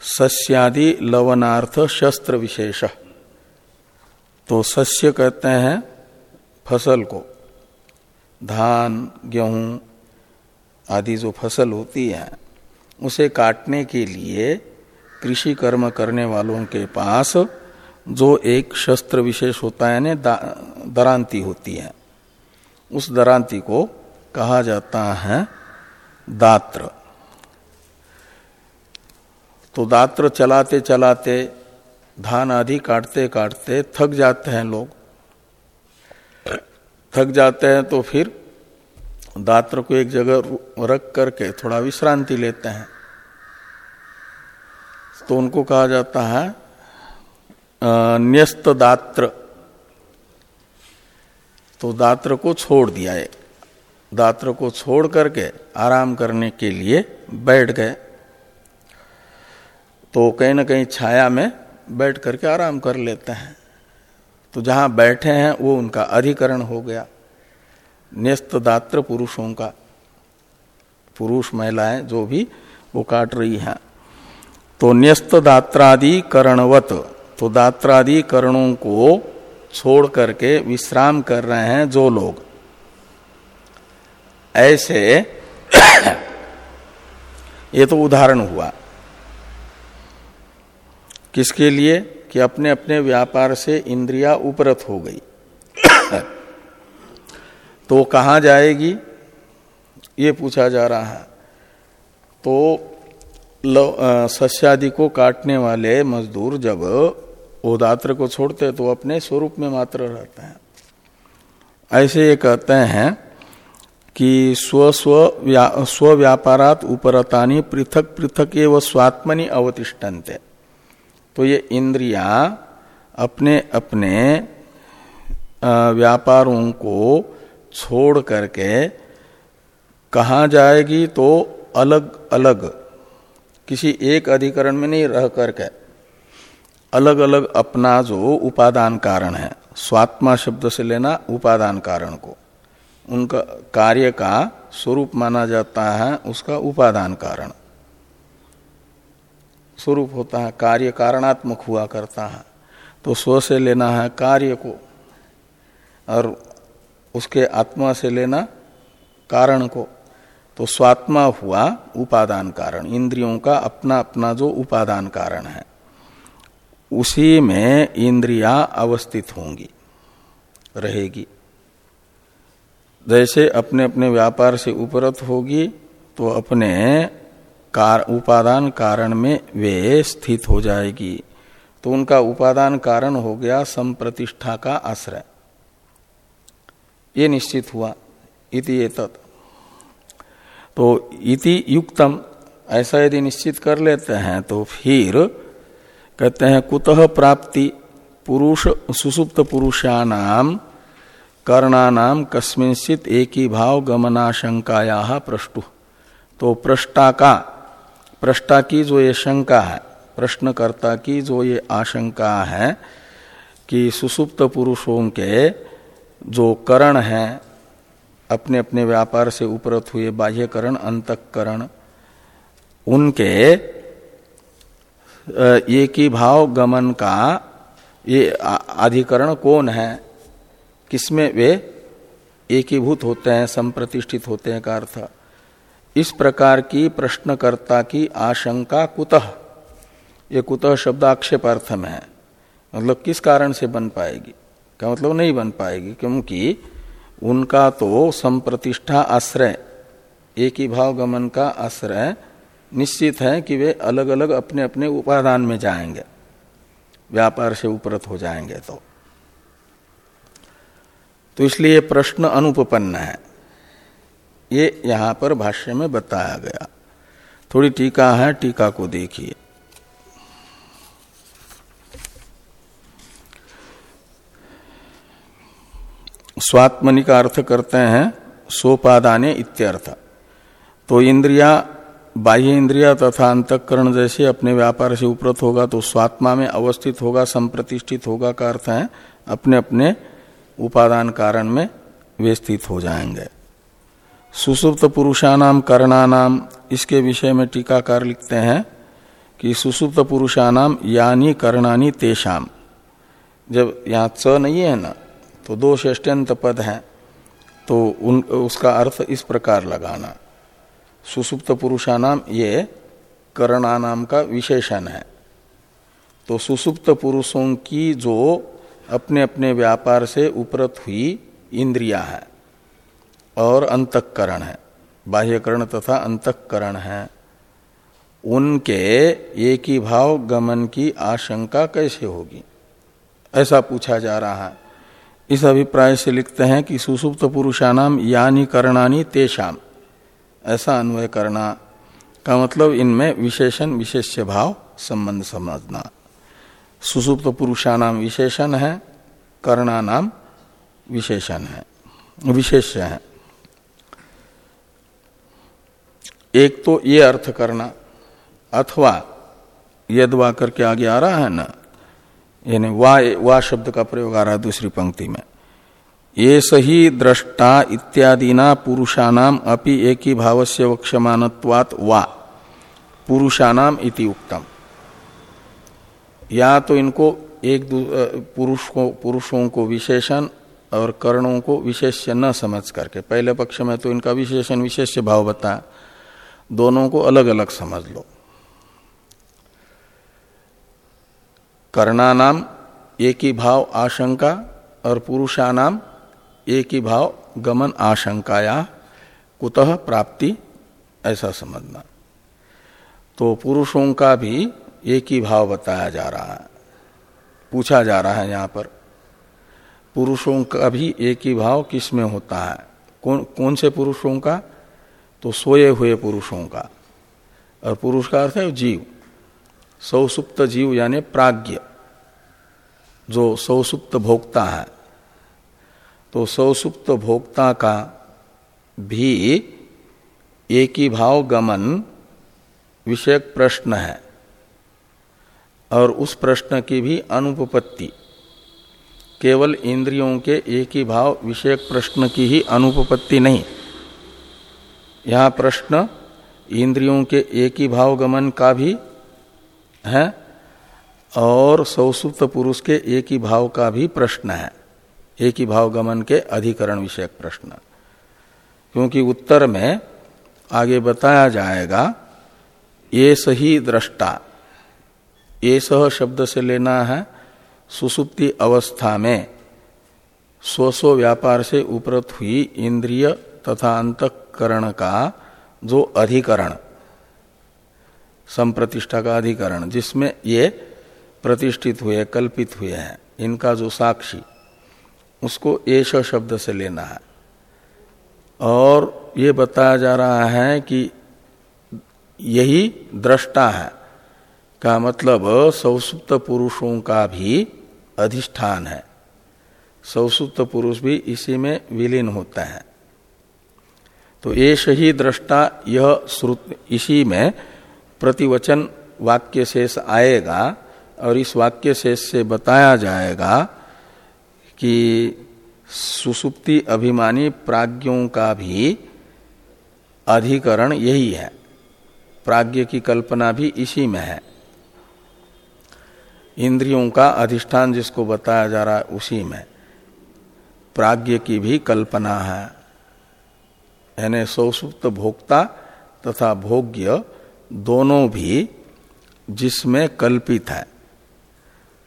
सस्यादि लवनार्थ शस्त्र विशेष। तो सस्य कहते हैं फ़सल को। धान, गेहूँ आदि जो फ़सल होती है, उसे काटने के लिए कृषि कर्म करने वालों के पास जो एक शस्त्र विशेष होता है दरांति होती है। उस दरांति को कहा जाता है दात्र। तो दात्र चलाते चलाते, धान आदि काटते काटते थक जाते हैं लोग। थक जाते हैं तो फिर दात्र को एक जगह रख करके थोड़ा विश्रांति लेते हैं। तो उनको कहा जाता है न्यस्त दात्र तो दात्र को छोड़ दिया है। दात्र को छोड़ करके आराम करने के लिए बैठ गए। तो कहीं ना कहीं छाया में बैठ करके आराम कर लेते हैं। तो जहाँ बैठे हैं, वो उनका अधिकरण हो गया। न्यस्त दात्र पुरुषों का। पुरुष महिलाएँ जो भी वो काट रही हैं। तो न्यस्त दात्रादि करणवत। तो दात्रादि करणों को छोड़ करके विश्राम कर रहे हैं जो लोग। ऐसे ये तो उदाहरण हुआ। किसके लिए? कि अपने अपने व्यापार से इंद्रिया उपरत हो गई। तो कहा जाएगी? ये पूछा जा रहा है। तो सस्यादि को काटने वाले मजदूर जब ओदात्र को छोड़ते तो अपने स्वरूप में मात्र रहते हैं। ऐसे ये कहते हैं कि स्व स्व व्या, स्व व्यापारात उपरतानी पृथक पृथक एवं स्वात्मनि अवतिष्ठन्ते। तो ये इंद्रिया अपने अपने व्यापारों को छोड़ करके कहा जाएगी तो अलग अलग किसी एक अधिकरण में नहीं रह करके अलग अलग अपना जो उपादान कारण है, स्वात्मा शब्द से लेना उपादान कारण को। उनका कार्य का स्वरूप माना जाता है, उसका उपादान कारण। स्वरूप होता है, कार्य कारणात्मक हुआ करता है तो स्व से लेना है कार्य को, और उसके आत्मा से लेना कारण को तो स्वात्मा हुआ उपादान कारण। इंद्रियों का अपना अपना जो उपादान कारण है। उसी में इंद्रिया अवस्थित होंगी, रहेगी। जैसे अपने अपने व्यापार से उपरत होगी तो अपने कार, उपादान कारण में वे स्थित हो जाएगी। तो उनका उपादान कारण हो गया संप्रतिष्ठा का आश्रय। ये निश्चित हुआ, इति तो इति युक्तम, ऐसा यदि निश्चित कर लेते हैं तो फिर कहते हैं, कुतः प्राप्ति पुरुष, सुसुप्त पुरुषाणाम, कर्णानाम कस्मिंसित एक ही भाव गमनाशंकाया प्रष्टु। तो प्रष्टा का? प्रष्टा की जो ये शंका है, प्रश्नकर्ता की जो ये आशंका है कि सुसुप्त पुरुषों के जो करण हैं अपने अपने व्यापार से उपरत हुए बाह्यकरण, अंतकरण, उनके एक भाव गमन का ये अधिकरण कौन है? किसमें वे एकीभूत होते हैं, संप्रतिष्ठित होते हैं का अर्थ। इस प्रकार की प्रश्नकर्ता की आशंका कुतः? ये कुतः शब्द आक्षेपार्थ में है। मतलब किस कारण से बन पाएगी? क्या मतलब नहीं बन पाएगी? क्योंकि उनका तो संप्रतिष्ठा आश्रय, एक ही भाव गमन का आश्रय निश्चित है कि वे अलग अलग अपने अपने उपादान में जाएँगे। व्यापार से उपरत हो जाएँगे तो। तो इसलिए प्रश्न अनुपन्न है। ये यहाँ पर भाष्य में बताया गया। थोड़ी टीका है, टीका को देखिए। स्वात्मनि का अर्थ करते हैं, सोपादाने इत्यर्थ। तो इंद्रिया बाह्य इंद्रिया तथा अंतकरण जैसे अपने व्यापार से उपरत होगा तो स्वात्मा में अवस्थित होगा, संप्रतिष्ठित होगा का अर्थ है अपने अपने उपादान कारण में वे स्थित हो जाएँगे। सुसुप्त पुरुषानाम करणानाम इसके विषय में टीकाकार लिखते हैं कि सुसुप्त पुरुषानाम यानी करणानी तेषाम। जब यहाँ च नहीं है ना तो दो षष्ट्यंत पद हैं तो उन, उसका अर्थ इस प्रकार लगाना। सुसुप्त पुरुषानाम ये करणानाम का विशेषण है। तो सुसुप्त पुरुषों की जो अपने अपने व्यापार से उपरत हुई इंद्रिया है और अंतकरण है, बाह्यकरण तथा अंतकरण है, उनके एक ही भाव गमन की आशंका कैसे होगी? ऐसा पूछा जा रहा है। इस अभिप्राय से लिखते हैं कि सुसुप्त पुरुषानाम यानी करणानी तेषाम। ऐसा अन्वय करना का मतलब इनमें विशेषण, विशेष्य भाव, संबंध समझना। सुसुप्त पुरुषानाम विशेषण है करणानाम विशेषण है, विशेष्य है। एक तो ये अर्थ करना, अथवा यदवा करके आगे आ रहा है ना, यानी वा वा शब्द का प्रयोग आ रहा है दूसरी पंक्ति में। ये सही दृष्टा इत्यादिना पुरुषानाम अपि एक ही भाव से वक्षमानत्वात वा। पुरुषानाम इति उक्तम। या तो इनको एक पुरुष को पुरुषों को विशेषण और कर्णों को विशेष्य न समझ करके। पहले पक्ष में तो इनका विशेषण, विशेष्य भाव बताया दोनों को अलग अलग समझ लो। कर्णानाम एक ही भाव, आशंका और पुरुषानाम एक ही भाव गमन आशंकाया, कुतः प्राप्ति, ऐसा समझना। तो पुरुषों का भी एक ही भाव बताया जा रहा है। पूछा जा रहा है यहाँ पर, पुरुषों का भी एक ही भाव किसमें होता है? कौन कौन से पुरुषों का? तो सोए हुए पुरुषों का। और पुरुष का अर्थ है जीव। सौसुप्त जीव यानी प्राज्ञ, जो सौसुप्त भोक्ता है। तो सौसुप्त भोक्ता का भी एक ही भाव गमन विषयक प्रश्न है और उस प्रश्न की भी अनुपपत्ति। केवल इंद्रियों के एक ही भाव विषयक प्रश्न की ही अनुपपत्ति नहीं। यहाँ प्रश्न इंद्रियों के एक ही भाव गमन का भी है और सौसुप्त पुरुष के एक ही भाव का भी प्रश्न है। एक ही भाव गमन के अधिकरण विषयक प्रश्न। क्योंकि उत्तर में आगे बताया जाएगा, ये सही दृष्टा, ये सह शब्द से लेना है, सुसुप्ति अवस्था में स्वस्व व्यापार से उपरत हुई इंद्रिय तथा अंतकरण का जो अधिकरण, संप्रतिष्ठा का अधिकरण, जिसमें ये प्रतिष्ठित हुए, कल्पित हुए हैं, इनका जो साक्षी उसको एश शब्द से लेना है। और ये बताया जा रहा है कि यही दृष्टा है, का मतलब सौसुप्त पुरुषों का भी अधिष्ठान है। सौसुप्त पुरुष भी इसी में विलीन होता है। तो एश ही दृष्टा यह श्रुत इसी में प्रतिवचन वाक्य शेष आएगा और इस वाक्य शेष से बताया जाएगा कि सुसुप्ति अभिमानी प्राज्ञों का भी अधिकरण यही है। प्राज्ञ की कल्पना भी इसी में है। इंद्रियों का अधिष्ठान जिसको बताया जा रहा है उसी में। प्राज्ञ की भी कल्पना है। यानी सौसुप्त भोक्ता तथा भोग्य दोनों भी जिसमें कल्पित है,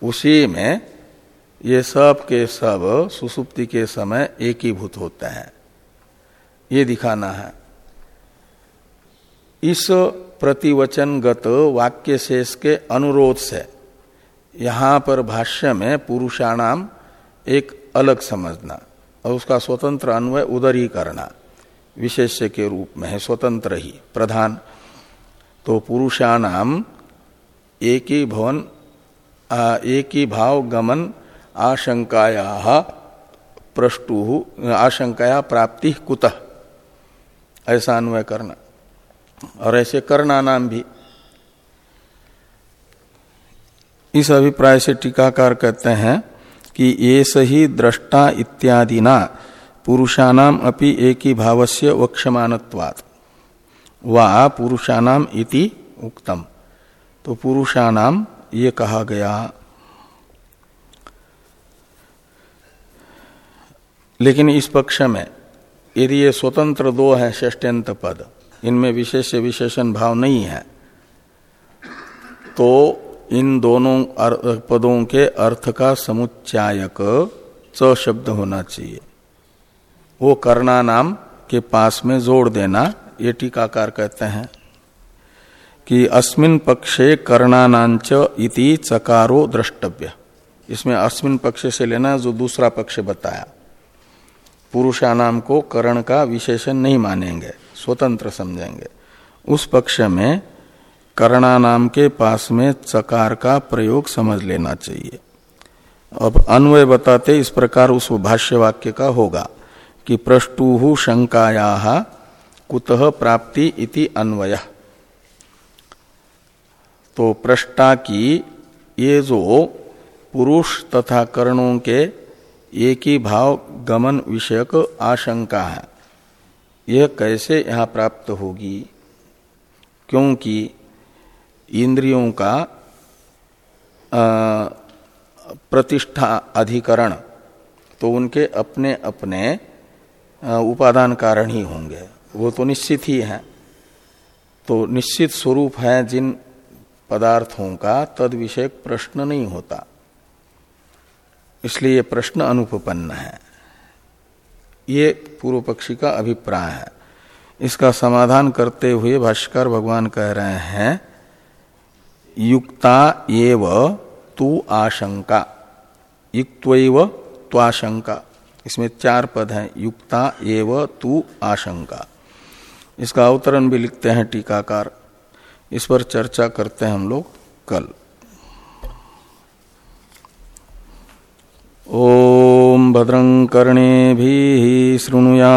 उसी में ये सब के सब सुसुप्ति के समय एकीभूत होते हैं। ये दिखाना है। इस प्रतिवचनगत वाक्य शेष के अनुरोध से यहाँ पर भाष्य में पुरुषाणाम एक अलग समझना और उसका स्वतंत्र अन्वय उदर ही करना विशेष्य के रूप में है, स्वतंत्र ही, प्रधान। तो पुरुषाणाम एक ही भवन एक ही भाव गमन आशंकाया प्रष्टु, आशंकाया प्राप्ति कुतः? ऐसा अन्वय करना। और ऐसे करना नाम भी। इस अभिप्राय से टीकाकार कहते हैं कि ये सही दृष्टा इत्यादि ना पुरुषानाम अपि एक ही भावस्य वक्षमानत्वात् वा पुरुषानाम इति उक्तम। तो पुरुषानाम ये कहा गया। लेकिन इस पक्ष में, यदि ये स्वतंत्र दो है षष्ट्यंत पद, इनमें विशेष विशेषण भाव नहीं है तो इन दोनों पदों के अर्थ का समुच्चायक च शब्द होना चाहिए। वो कर्णा नाम के पास में जोड़ देना, ये टीकाकार कहते हैं कि अस्मिन पक्षे कर्णानांच इति चकारो द्रष्टव्य। इसमें अस्मिन पक्ष से लेना जो दूसरा पक्ष बताया। पुरुषानाम को करण का विशेषण नहीं मानेंगे, स्वतंत्र समझेंगे। उस पक्ष में कर्णानाम के पास में चकार का प्रयोग समझ लेना चाहिए। अब अन्वय बताते इस प्रकार उस भाष्य वाक्य का होगा कि प्रष्टु शंकाया कुतः प्राप्ति इति अन्वय। तो प्रष्टा की ये जो पुरुष तथा कर्णों के एक ही भाव गमन विषयक आशंका है। यह कैसे यहाँ प्राप्त होगी? क्योंकि इंद्रियों का प्रतिष्ठा अधिकरण तो उनके अपने अपने उपादान कारण ही होंगे। वो तो निश्चित ही हैं। तो निश्चित स्वरूप है जिन पदार्थों का तद विषय प्रश्न नहीं होता। इसलिए ये प्रश्न अनुपन्न है। ये पूर्व पक्षी का अभिप्राय है। इसका समाधान करते हुए भाष्कर भगवान कह रहे हैं, युक्ता एव तु आशंका। युक्तव त्वाशंका इसमें चार पद हैं, युक्ता एव तु आशंका। इसका अवतरण भी लिखते हैं टीकाकार। इस पर चर्चा करते हैं हम लोग कल। ओम भद्रं कर्णे भी श्रृणुया